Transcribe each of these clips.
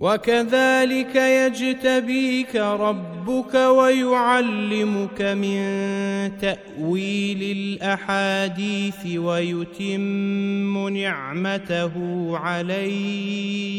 وكذلك يجتبيك ربك ويعلمك من تأويل الأحاديث ويتم نعمته عليك.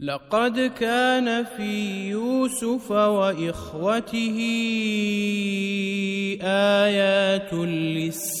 لقد كان في يوسف وإخوته آيات للسائلين.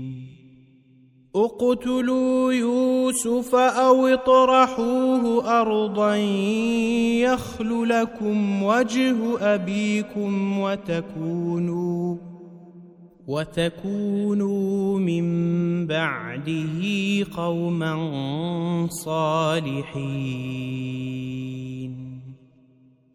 اقتلوا يوسف أو اطرحوه أرضا يخل لكم وجه أبيكم وتكونوا وتكونوا من بعده قوما صالحين.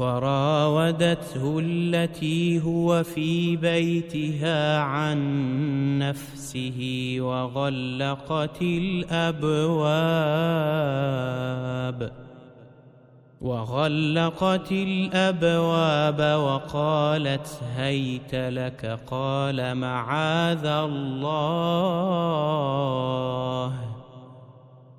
وراودته التي هو في بيتها عن نفسه وغلقت الأبواب وغلقت الأبواب وقالت هيت لك قال معاذ الله.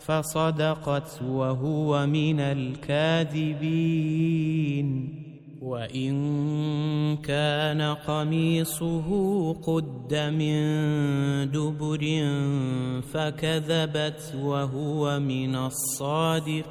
فصدقت وهو من الكاذبين. وإن كان قميصه قد من دبر فكذبت وهو من الصادقين.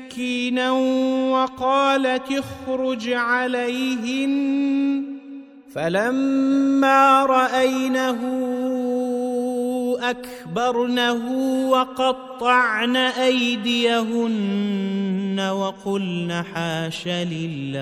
وقالت اخرج عليهن. فلما رأينه أكبرنه وقطعن أيديهن وقلن حاش لله.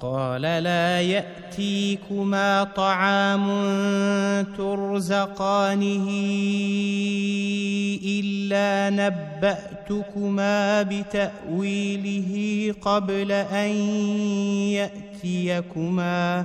قال لا يأتيكما طعام ترزقانه إلا نبأتكما بتأويله قبل أن يأتيكما.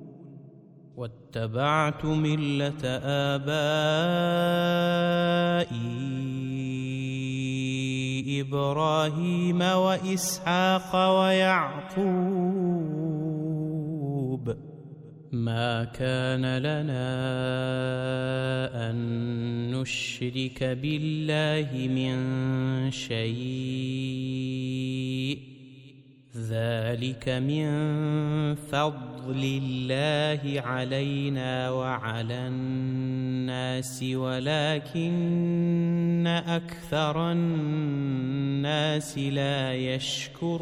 واتبعت ملة آبائي إبراهيم وإسحاق ويعقوب. ما كان لنا أن نشرك بالله من شيء. ذلك من فضل الله علينا وعلى الناس ولكن أكثر الناس لا يشكرون.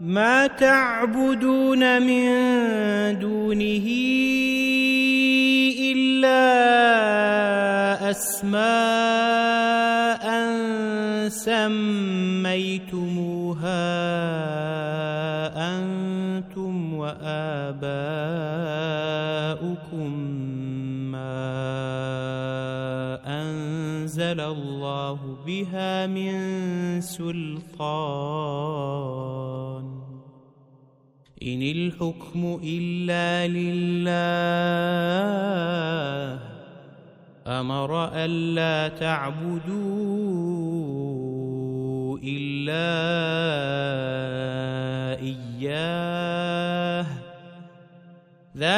ما تعبدون من دونه إلا أسماء سميتموها أنتم وآباؤكم. أنزل الله بها من سلطان. إن الحكم إلا لله. أمر ألا تعبدوا إلا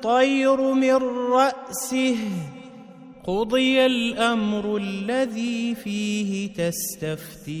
الطير من رأسه قضي الأمر الذي فيه تستفتيان.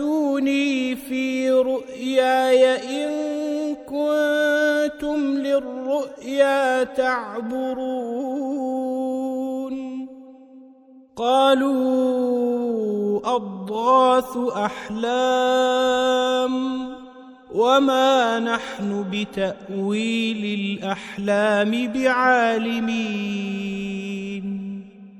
فأتوني في رؤياي إن كنتم للرؤيا تعبرون. قالوا أضغاث أحلام وما نحن بتأويل الأحلام بعالمين.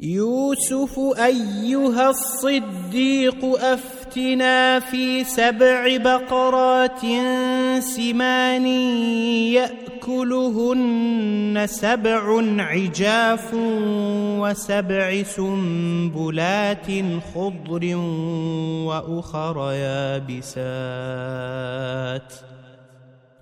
يوسف أيها الصديق أفتنا في سبع بقرات سمان يأكلهن سبع عجاف وسبع سنبلات خضر وأخر يابسات.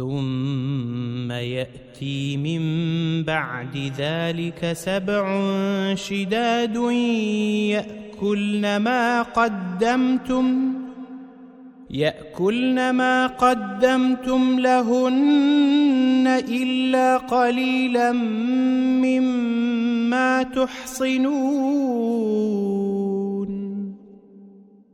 ثم يأتي من بعد ذلك سبع شداد يأكلن ما قدمتم يأكلن ما قدمتم لهن إلا قليلا مما تحصنون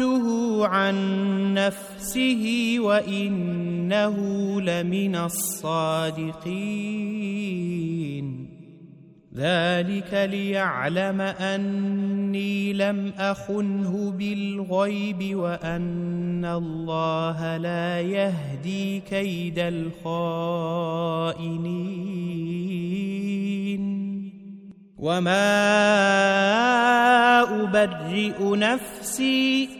راودته عن نفسه وإنه لمن الصادقين. ذلك ليعلم أني لم أخنه بالغيب وأن الله لا يهدي كيد الخائنين. وما أبرئ نفسي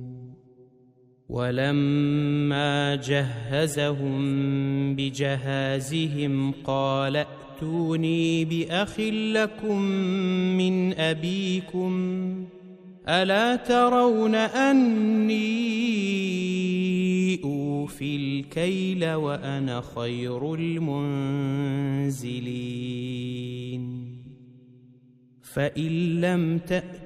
ولما جهزهم بجهازهم قال ائتوني بأخ لكم من أبيكم ألا ترون أني يوفي الكيل وأنا خير المنزلين فإن لم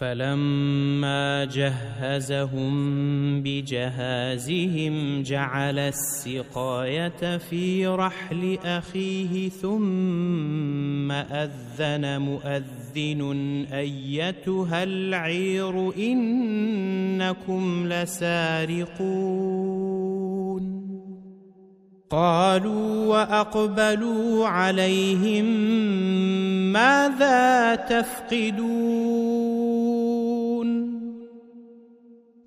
فلما جهزهم بجهازهم جعل السقاية في رحل أخيه ثم أذن مؤذن أيتها العير إنكم لسارقون. قالوا وأقبلوا عليهم ماذا تفقدون؟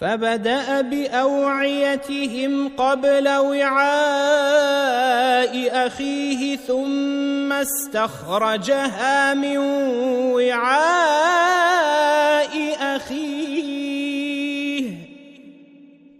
فبدأ بأوعيتهم قبل وعاء أخيه ثم استخرجها من وعاء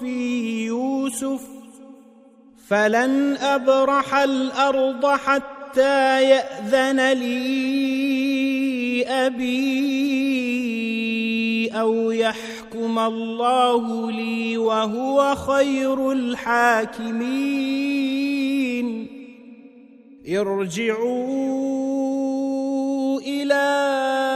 في يوسف فلن أبرح الأرض حتى يأذن لي أبي أو يحكم الله لي وهو خير الحاكمين. ارجعوا ابيكم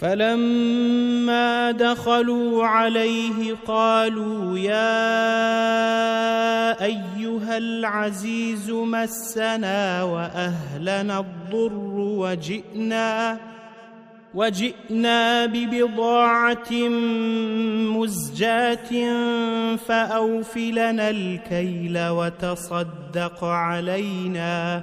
فلما دخلوا عليه قالوا يا أيها العزيز مسنا وأهلنا الضر وجئنا وجئنا ببضاعة مزجاة فأوف لنا الكيل وتصدق علينا.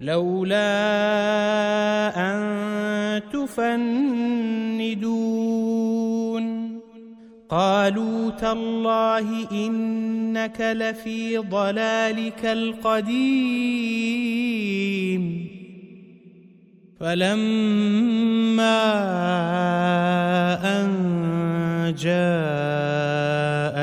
لولا أن تفندون. قالوا تالله إنك لفي ضلالك القديم. فلما أن جاء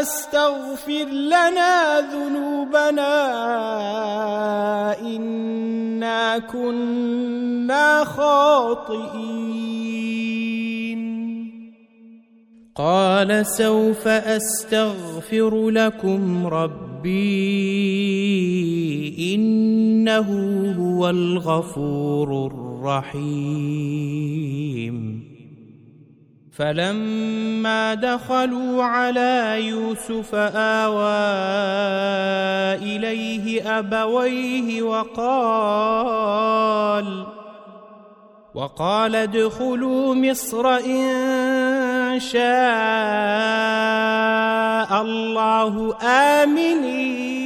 استغفر لنا ذنوبنا إنا كنا خاطئين. قال سوف أستغفر لكم ربي إنه هو الغفور الرحيم. فلما دخلوا على يوسف آوى إليه أبويه وقال وقال ادخلوا مصر إن شاء الله آمنين.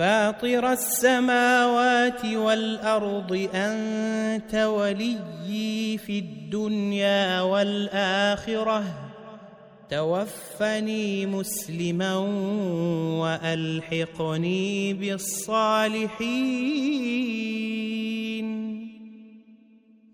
فاطر السماوات والأرض أنت وليي في الدنيا والآخرة. توفني مسلما وألحقني بالصالحين.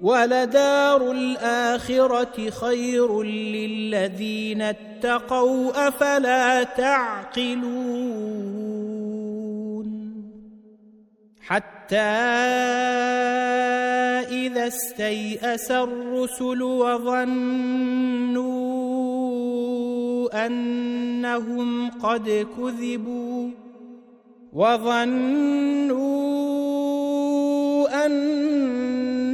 ولدار الآخرة خير للذين اتقوا أفلا تعقلون؟ حتى إذا استيأس الرسل وظنوا أنهم قد كذبوا وظنوا